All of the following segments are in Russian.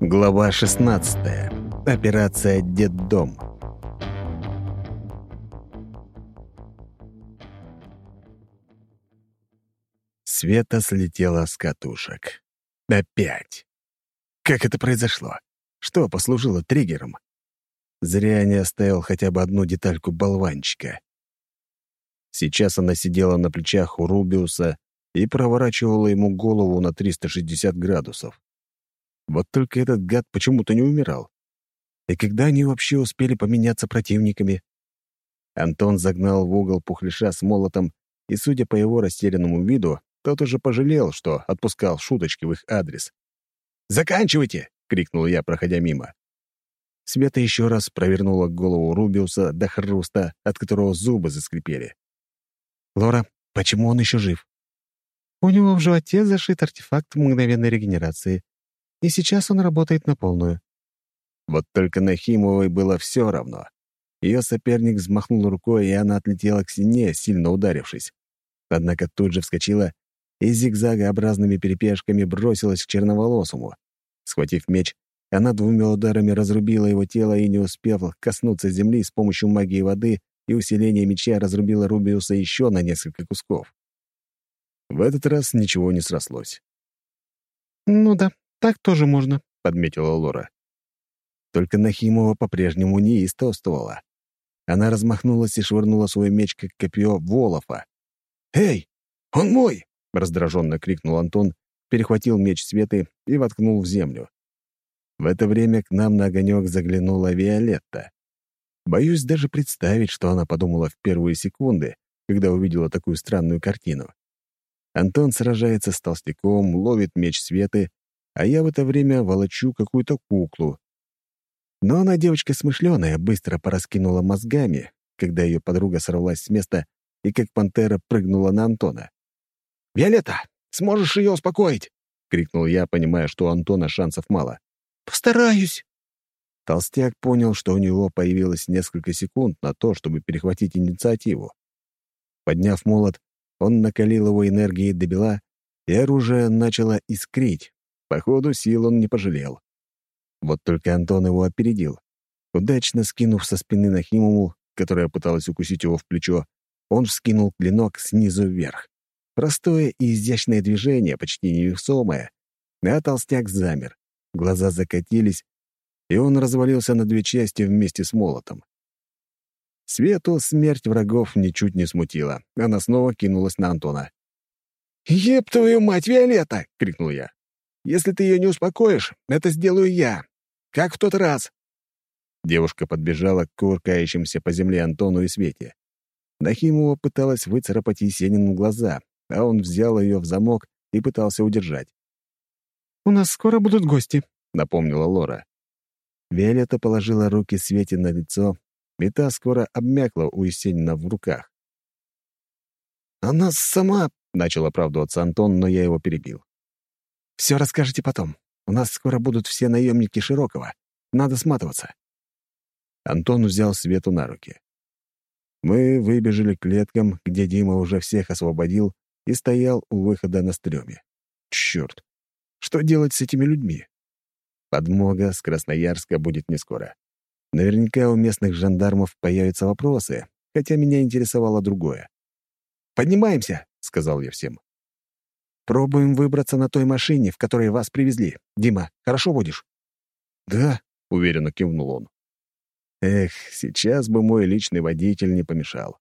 Глава 16. Операция «Детдом». Света слетела с катушек. Опять. Как это произошло? Что послужило триггером? Зря не оставил хотя бы одну детальку болванчика. Сейчас она сидела на плечах у Рубиуса и проворачивала ему голову на 360 градусов. Вот только этот гад почему-то не умирал. И когда они вообще успели поменяться противниками? Антон загнал в угол пухляша с молотом, и, судя по его растерянному виду, тот уже пожалел, что отпускал шуточки в их адрес. «Заканчивайте!» — крикнул я, проходя мимо. Света еще раз провернула голову Рубиуса до хруста, от которого зубы заскрипели. «Лора, почему он еще жив?» «У него в животе зашит артефакт мгновенной регенерации и сейчас он работает на полную. Вот только Нахимовой было все равно. Ее соперник взмахнул рукой, и она отлетела к стене, сильно ударившись. Однако тут же вскочила и зигзагообразными перепешками бросилась к черноволосому. Схватив меч, она двумя ударами разрубила его тело и, не успев коснуться земли с помощью магии воды и усиления меча, разрубила Рубиуса еще на несколько кусков. В этот раз ничего не срослось. «Ну да, «Так тоже можно», — подметила Лора. Только Нахимова по-прежнему неистовствовала. Она размахнулась и швырнула свой меч, как копье, Волофа. «Эй, он мой!» — раздраженно крикнул Антон, перехватил меч Светы и воткнул в землю. В это время к нам на огонек заглянула Виолетта. Боюсь даже представить, что она подумала в первые секунды, когда увидела такую странную картину. Антон сражается с толстяком, ловит меч Светы, а я в это время волочу какую-то куклу. Но она девочка смышленая, быстро пораскинула мозгами, когда ее подруга сорвалась с места и как пантера прыгнула на Антона. «Виолетта, сможешь ее успокоить?» — крикнул я, понимая, что у Антона шансов мало. «Постараюсь». Толстяк понял, что у него появилось несколько секунд на то, чтобы перехватить инициативу. Подняв молот, он накалил его энергией до бела, и оружие начало искрить, Походу, сил он не пожалел. Вот только Антон его опередил. Удачно скинув со спины Нахимову, которая пыталась укусить его в плечо, он вскинул клинок снизу вверх. Простое и изящное движение, почти невесомое. А толстяк замер. Глаза закатились, и он развалился на две части вместе с молотом. Свету смерть врагов ничуть не смутила. Она снова кинулась на Антона. «Еб твою мать, Виолетта!» — крикнул я. Если ты ее не успокоишь, это сделаю я. Как в тот раз». Девушка подбежала к кувыркающимся по земле Антону и Свете. Нахимова пыталась выцарапать Есенину глаза, а он взял ее в замок и пытался удержать. «У нас скоро будут гости», — напомнила Лора. Виолетта положила руки Свете на лицо, и та скоро обмякла у Есенина в руках. «Она сама...» — начал оправдываться Антон, но я его перебил. Все расскажете потом. У нас скоро будут все наемники Широкого. Надо сматываться». Антон взял Свету на руки. Мы выбежали к клеткам, где Дима уже всех освободил и стоял у выхода на стреме. Черт, что делать с этими людьми? Подмога с Красноярска будет не скоро. Наверняка у местных жандармов появятся вопросы, хотя меня интересовало другое. «Поднимаемся», — сказал я всем. Пробуем выбраться на той машине, в которой вас привезли. Дима, хорошо будешь?» «Да», — уверенно кивнул он. «Эх, сейчас бы мой личный водитель не помешал.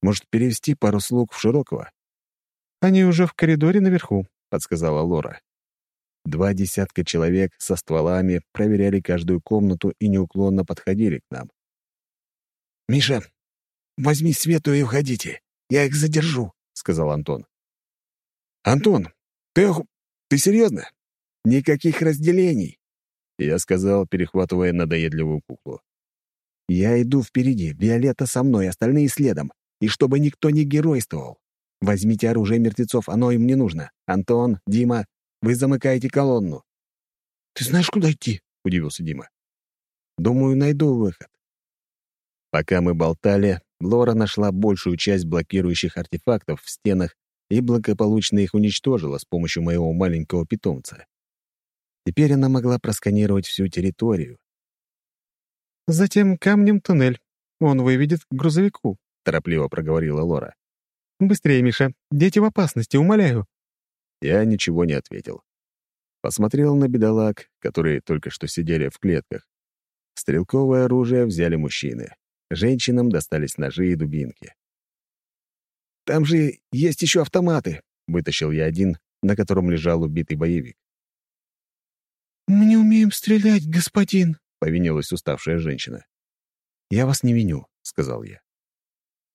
Может, перевести пару слуг в Широкого?» «Они уже в коридоре наверху», — подсказала Лора. Два десятка человек со стволами проверяли каждую комнату и неуклонно подходили к нам. «Миша, возьми Свету и уходите. Я их задержу», — сказал Антон. «Антон, ты, ты серьезно? Никаких разделений!» Я сказал, перехватывая надоедливую куклу. «Я иду впереди, Виолетта со мной, остальные следом, и чтобы никто не геройствовал. Возьмите оружие мертвецов, оно им не нужно. Антон, Дима, вы замыкаете колонну». «Ты знаешь, куда идти?» — удивился Дима. «Думаю, найду выход». Пока мы болтали, Лора нашла большую часть блокирующих артефактов в стенах и благополучно их уничтожила с помощью моего маленького питомца. Теперь она могла просканировать всю территорию. «Затем камнем туннель. Он выведет к грузовику», — торопливо проговорила Лора. «Быстрее, Миша. Дети в опасности, умоляю». Я ничего не ответил. Посмотрел на бедолаг, которые только что сидели в клетках. Стрелковое оружие взяли мужчины. Женщинам достались ножи и дубинки. «Там же есть еще автоматы», — вытащил я один, на котором лежал убитый боевик. «Мы не умеем стрелять, господин», — повинилась уставшая женщина. «Я вас не виню», — сказал я.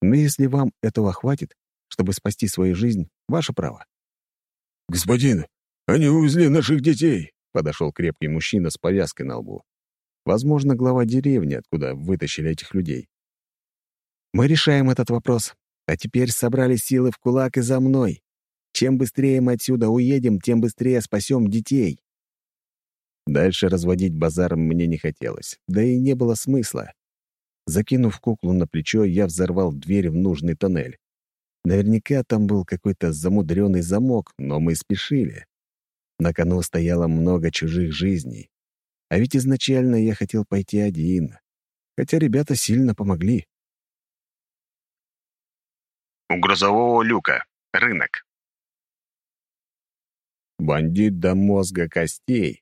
«Но если вам этого хватит, чтобы спасти свою жизнь, ваше право». «Господин, они увезли наших детей», — подошел крепкий мужчина с повязкой на лбу. Возможно, глава деревни, откуда вытащили этих людей. «Мы решаем этот вопрос. А теперь собрали силы в кулак и за мной. Чем быстрее мы отсюда уедем, тем быстрее спасем детей». Дальше разводить базар мне не хотелось, да и не было смысла. Закинув куклу на плечо, я взорвал дверь в нужный тоннель. Наверняка там был какой-то замудренный замок, но мы спешили. На кону стояло много чужих жизней. А ведь изначально я хотел пойти один, хотя ребята сильно помогли. У грузового люка. Рынок. Бандит до мозга костей.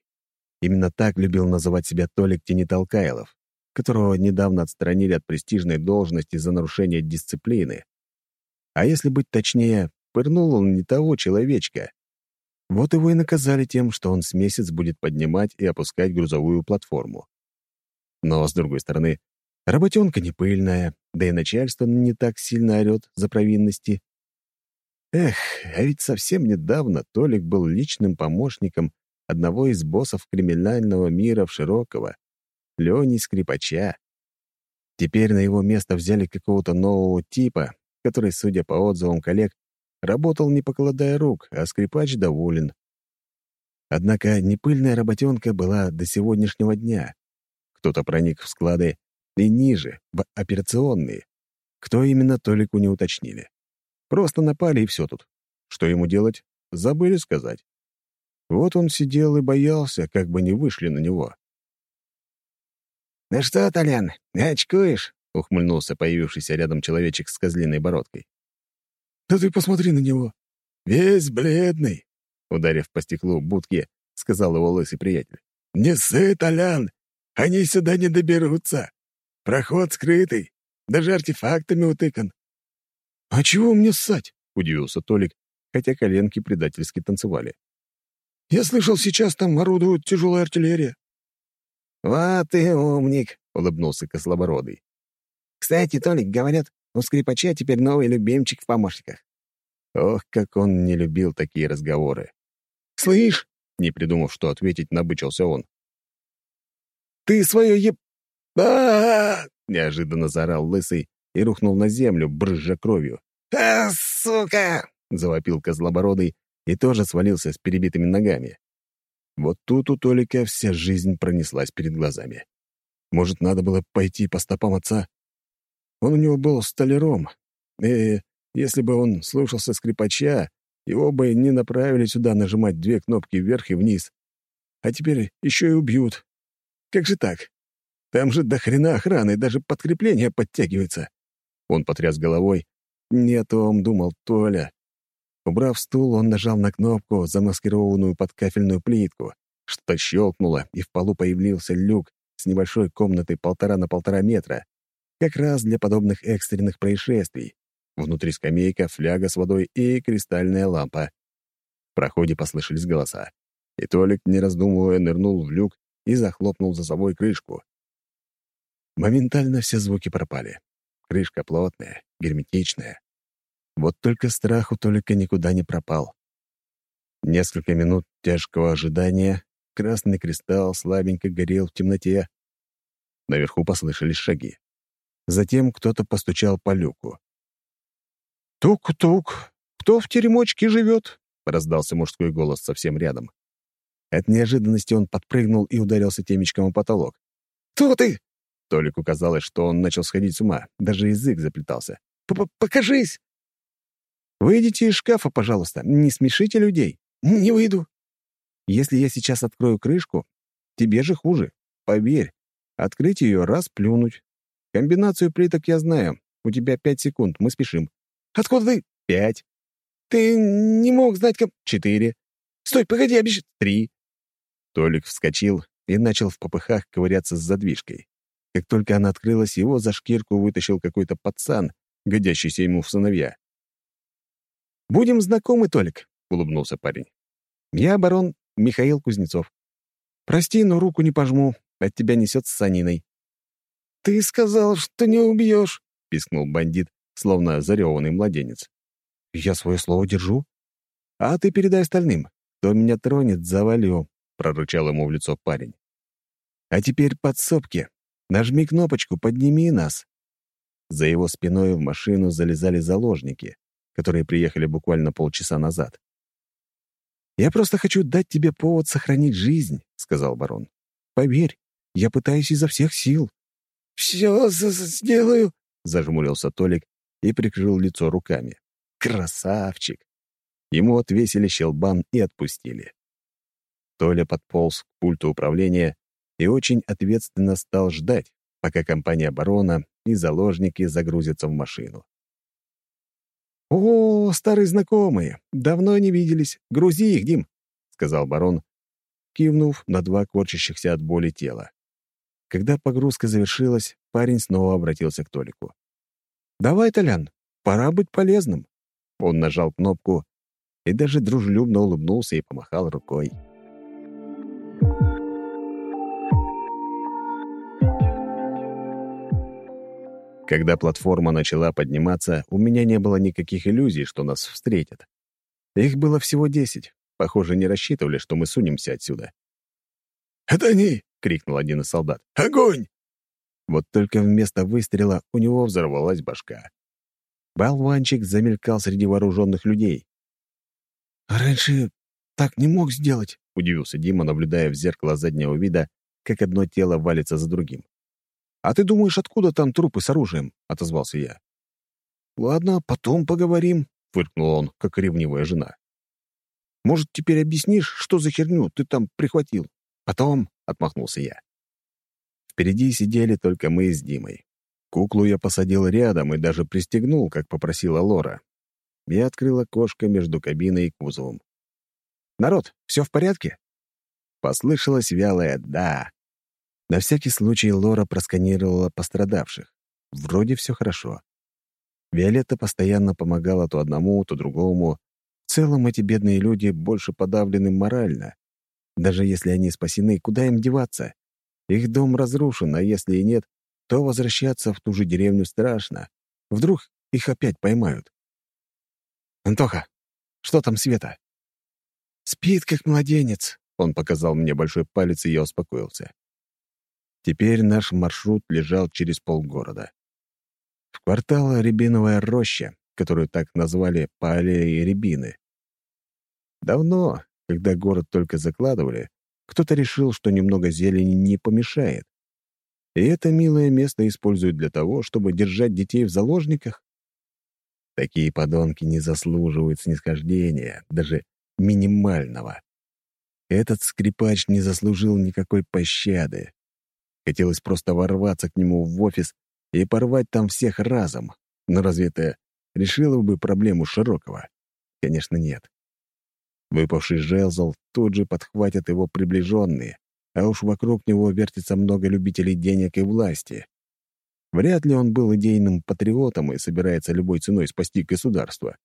Именно так любил называть себя Толик Тениталкайлов, которого недавно отстранили от престижной должности за нарушение дисциплины. А если быть точнее, пырнул он не того человечка. Вот его и наказали тем, что он с месяц будет поднимать и опускать грузовую платформу. Но, с другой стороны, работенка не пыльная, да и начальство не так сильно орёт за провинности. Эх, а ведь совсем недавно Толик был личным помощником одного из боссов криминального мира в Широкого, Лёни Скрипача. Теперь на его место взяли какого-то нового типа, который, судя по отзывам коллег, работал не покладая рук, а скрипач доволен. Однако непыльная работенка была до сегодняшнего дня. Кто-то проник в склады и ниже, в операционные. Кто именно, Толику не уточнили. Просто напали, и все тут. Что ему делать? Забыли сказать. Вот он сидел и боялся, как бы не вышли на него. «Ну что, Толян, очкуешь?» — ухмыльнулся появившийся рядом человечек с козлиной бородкой. «Да ты посмотри на него! Весь бледный!» Ударив по стеклу будки, сказал его лысый приятель. «Не ссы, Толян! Они сюда не доберутся! Проход скрытый, даже артефактами утыкан!» «А чего мне ссать?» — удивился Толик, хотя коленки предательски танцевали. Я слышал, сейчас там орудует тяжелая артиллерия». «Вот ты умник», — улыбнулся Кослобородый. «Кстати, Толик, говорят, у скрипача теперь новый любимчик в помощниках». Ох, как он не любил такие разговоры. «Слышь?» — не придумав, что ответить, набычился он. «Ты свое еб... а, неожиданно заорал лысый и рухнул на землю, брызжа кровью. «А, сука!» — завопил Козлобородый и тоже свалился с перебитыми ногами. Вот тут у Толика вся жизнь пронеслась перед глазами. Может, надо было пойти по стопам отца? Он у него был столяром, и если бы он слушался скрипача, его бы не направили сюда нажимать две кнопки вверх и вниз. А теперь еще и убьют. Как же так? Там же до хрена охраны, даже подкрепление подтягивается. Он потряс головой. Не о том думал Толя. Убрав стул, он нажал на кнопку, замаскированную под кафельную плитку. Что-то щелкнуло, и в полу появился люк с небольшой комнатой полтора на полтора метра. Как раз для подобных экстренных происшествий. Внутри скамейка, фляга с водой и кристальная лампа. В проходе послышались голоса. И Толик, не раздумывая, нырнул в люк и захлопнул за собой крышку. Моментально все звуки пропали. Крышка плотная, герметичная. Вот только страх у Толика никуда не пропал. Несколько минут тяжкого ожидания, красный кристалл слабенько горел в темноте. Наверху послышались шаги. Затем кто-то постучал по люку. «Тук-тук! Кто в теремочке живет?» — раздался мужской голос совсем рядом. От неожиданности он подпрыгнул и ударился темечком о потолок. «Кто ты?» Толику казалось, что он начал сходить с ума, даже язык заплетался. П -п «Покажись!» «Выйдите из шкафа, пожалуйста, не смешите людей». «Не выйду». Если я сейчас открою крышку, тебе же хуже. Поверь, открыть ее раз плюнуть. Комбинацию плиток я знаю. У тебя пять секунд, мы спешим. Откуда ты? Пять. Ты не мог знать, как... Четыре. Стой, погоди, обещай. Три. Толик вскочил и начал в попыхах ковыряться с задвижкой. Как только она открылась, его за шкирку вытащил какой-то пацан, годящийся ему в сыновья. «Будем знакомы, Толик», — улыбнулся парень. «Я барон Михаил Кузнецов. Прости, но руку не пожму, от тебя несет с саниной». «Ты сказал, что не убьешь», — пискнул бандит, словно зареванный младенец. «Я свое слово держу. А ты передай остальным. Кто меня тронет, завалю», — прорычал ему в лицо парень. «А теперь подсобки. Нажми кнопочку, подними нас». За его спиной в машину залезали заложники, которые приехали буквально полчаса назад. «Я просто хочу дать тебе повод сохранить жизнь», — сказал барон. «Поверь, я пытаюсь изо всех сил». «Все сделаю», — зажмурился Толик и прикрыл лицо руками. «Красавчик!» Ему отвесили щелбан и отпустили. Толя подполз к пульту управления и очень ответственно стал ждать, пока компания барона и заложники загрузятся в машину. «О, старые знакомые! Давно не виделись. Грузи их, Дим!» — сказал барон, кивнув на два корчащихся от боли тела. Когда погрузка завершилась, парень снова обратился к Толику. «Давай, Толян, пора быть полезным». Он нажал кнопку и даже дружелюбно улыбнулся и помахал рукой. Когда платформа начала подниматься, у меня не было никаких иллюзий, что нас встретят. Их было всего десять. Похоже, не рассчитывали, что мы сунемся отсюда. «Это они!» — крикнул один из солдат. «Огонь!» Вот только вместо выстрела у него взорвалась башка. Болванчик замелькал среди вооруженных людей. «Раньше так не мог сделать», — удивился Дима, наблюдая в зеркало заднего вида, как одно тело валится за другим. «А ты думаешь, откуда там трупы с оружием?» — отозвался я. «Ладно, потом поговорим», — фыркнул он, как ревнивая жена. «Может, теперь объяснишь, что за херню ты там прихватил?» «Потом», — отмахнулся я. Впереди сидели только мы с Димой. Куклу я посадил рядом и даже пристегнул, как попросила Лора. Я открыл окошко между кабиной и кузовом. «Народ, все в порядке?» Послышалось вялое «да». На всякий случай Лора просканировала пострадавших. Вроде все хорошо. Виолетта постоянно помогала то одному, то другому. В целом эти бедные люди больше подавлены морально. Даже если они спасены, куда им деваться? Их дом разрушен, а если и нет, то возвращаться в ту же деревню страшно. Вдруг их опять поймают. «Антоха, что там Света?» «Спит, как младенец», — он показал мне большой палец, и я успокоился. Теперь наш маршрут лежал через полгорода. В квартал Рябиновая роща, которую так назвали по аллее Рябины. Давно, когда город только закладывали, кто-то решил, что немного зелени не помешает. И это милое место используют для того, чтобы держать детей в заложниках? Такие подонки не заслуживают снисхождения, даже минимального. Этот скрипач не заслужил никакой пощады. Хотелось просто ворваться к нему в офис и порвать там всех разом. Но разве это решило бы проблему Широкого? Конечно, нет. Выпавший жезл тут же подхватят его приближенные, а уж вокруг него вертится много любителей денег и власти. Вряд ли он был идейным патриотом и собирается любой ценой спасти государство.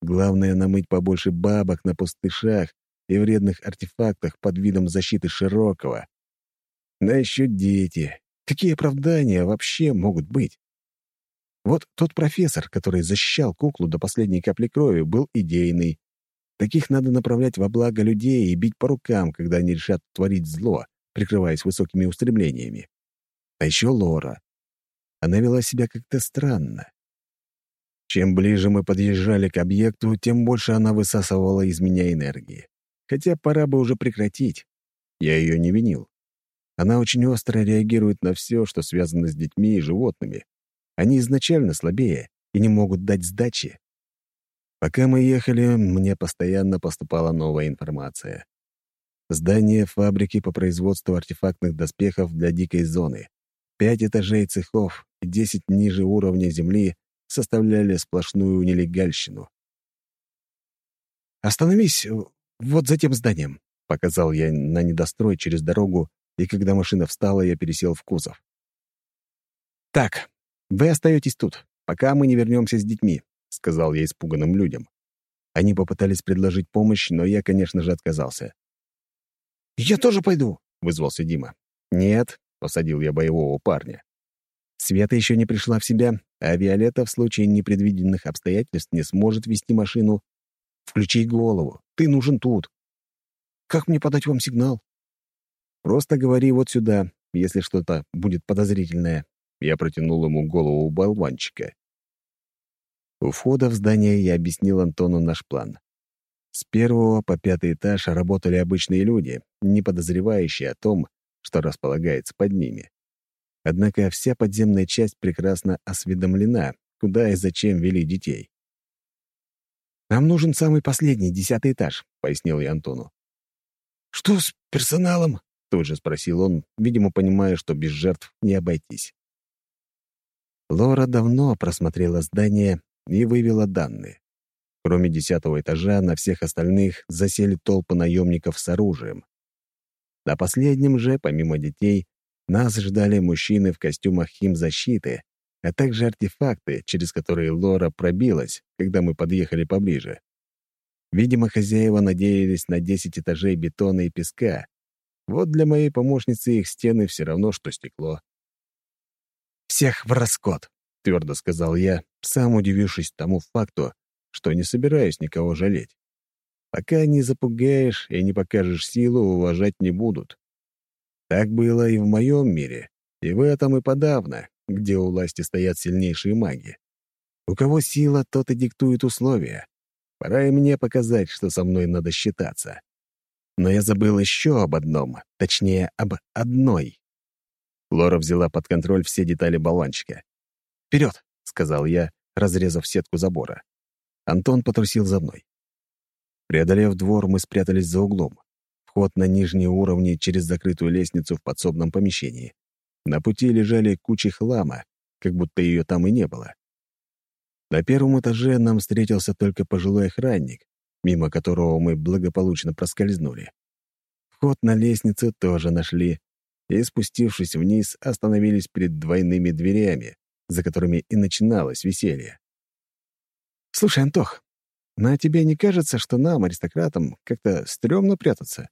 Главное — намыть побольше бабок на пустышах и вредных артефактах под видом защиты Широкого. Да еще дети. Какие оправдания вообще могут быть? Вот тот профессор, который защищал куклу до последней капли крови, был идейный. Таких надо направлять во благо людей и бить по рукам, когда они решат творить зло, прикрываясь высокими устремлениями. А еще Лора. Она вела себя как-то странно. Чем ближе мы подъезжали к объекту, тем больше она высасывала из меня энергии. Хотя пора бы уже прекратить. Я ее не винил. Она очень остро реагирует на все, что связано с детьми и животными. Они изначально слабее и не могут дать сдачи. Пока мы ехали, мне постоянно поступала новая информация. Здание фабрики по производству артефактных доспехов для дикой зоны. Пять этажей цехов и десять ниже уровня земли составляли сплошную нелегальщину. «Остановись вот за тем зданием», — показал я на недострой через дорогу, и когда машина встала, я пересел в кузов. «Так, вы остаетесь тут, пока мы не вернемся с детьми», — сказал я испуганным людям. Они попытались предложить помощь, но я, конечно же, отказался. «Я тоже пойду», — вызвался Дима. «Нет», — посадил я боевого парня. Света еще не пришла в себя, а Виолетта в случае непредвиденных обстоятельств не сможет вести машину. Включи голову, ты нужен тут. Как мне подать вам сигнал? Просто говори вот сюда, если что-то будет подозрительное. Я протянул ему голову болванчика. У входа в здание я объяснил Антону наш план. С первого по пятый этаж работали обычные люди, не подозревающие о том, что располагается под ними. Однако вся подземная часть прекрасно осведомлена, куда и зачем вели детей. «Нам нужен самый последний, десятый этаж», — пояснил я Антону. «Что с персоналом?» — тут же спросил он, видимо, понимая, что без жертв не обойтись. Лора давно просмотрела здание и вывела данные. Кроме десятого этажа, на всех остальных засели толпы наемников с оружием. На последнем же, помимо детей, нас ждали мужчины в костюмах химзащиты, а также артефакты, через которые Лора пробилась, когда мы подъехали поближе. Видимо, хозяева надеялись на 10 этажей бетона и песка. Вот для моей помощницы их стены все равно, что стекло. «Всех в раскот», — твердо сказал я, сам удивившись тому факту, что не собираюсь никого жалеть. Пока не запугаешь и не покажешь силу, уважать не будут. Так было и в моем мире, и в этом и подавно, где у власти стоят сильнейшие маги. У кого сила, тот и диктует условия. Пора и мне показать, что со мной надо считаться. Но я забыл еще об одном, точнее, об одной. Лора взяла под контроль все детали баланчика. «Вперед!» — сказал я, разрезав сетку забора. Антон потрусил за мной. Преодолев двор, мы спрятались за углом вход на нижние уровни через закрытую лестницу в подсобном помещении. На пути лежали кучи хлама, как будто ее там и не было. На первом этаже нам встретился только пожилой охранник, мимо которого мы благополучно проскользнули. Вход на лестницу тоже нашли, и, спустившись вниз, остановились перед двойными дверями, за которыми и начиналось веселье. «Слушай, Антох, на тебе не кажется, что нам, аристократам, как-то стрёмно прятаться?»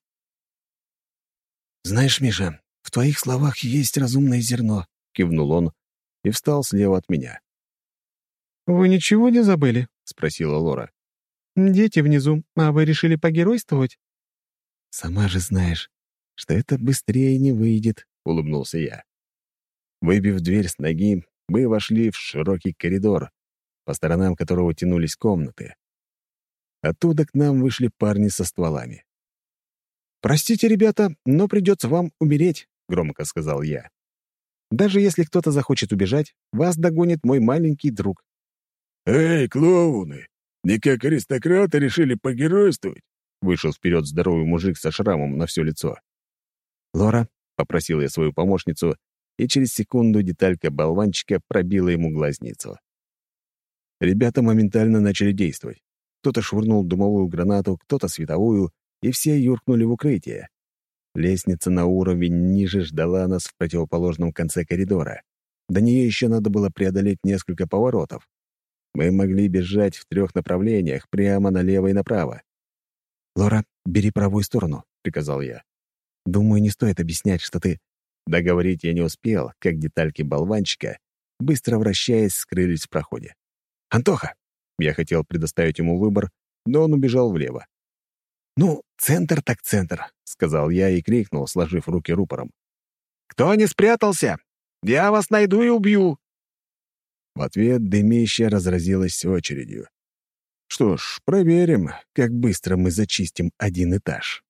«Знаешь, Миша, в твоих словах есть разумное зерно», — кивнул он и встал слева от меня. «Вы ничего не забыли?» — спросила Лора. «Дети внизу, а вы решили погеройствовать?» «Сама же знаешь, что это быстрее не выйдет», — улыбнулся я. Выбив дверь с ноги, мы вошли в широкий коридор, по сторонам которого тянулись комнаты. Оттуда к нам вышли парни со стволами. «Простите, ребята, но придется вам умереть», — громко сказал я. «Даже если кто-то захочет убежать, вас догонит мой маленький друг». «Эй, клоуны! Не как аристократы решили погеройствовать?» Вышел вперед здоровый мужик со шрамом на все лицо. «Лора», — попросил я свою помощницу, и через секунду деталька болванчика пробила ему глазницу. Ребята моментально начали действовать. Кто-то швырнул дымовую гранату, кто-то световую, и все юркнули в укрытие. Лестница на уровень ниже ждала нас в противоположном конце коридора. До нее еще надо было преодолеть несколько поворотов. Мы могли бежать в трех направлениях, прямо налево и направо. «Лора, бери правую сторону», — приказал я. «Думаю, не стоит объяснять, что ты...» Договорить я не успел, как детальки болванчика, быстро вращаясь, скрылись в проходе. «Антоха!» Я хотел предоставить ему выбор, но он убежал влево. «Ну, центр так центр», — сказал я и крикнул, сложив руки рупором. «Кто не спрятался? Я вас найду и убью!» В ответ дымище разразилось очередью. Что ж, проверим, как быстро мы зачистим один этаж.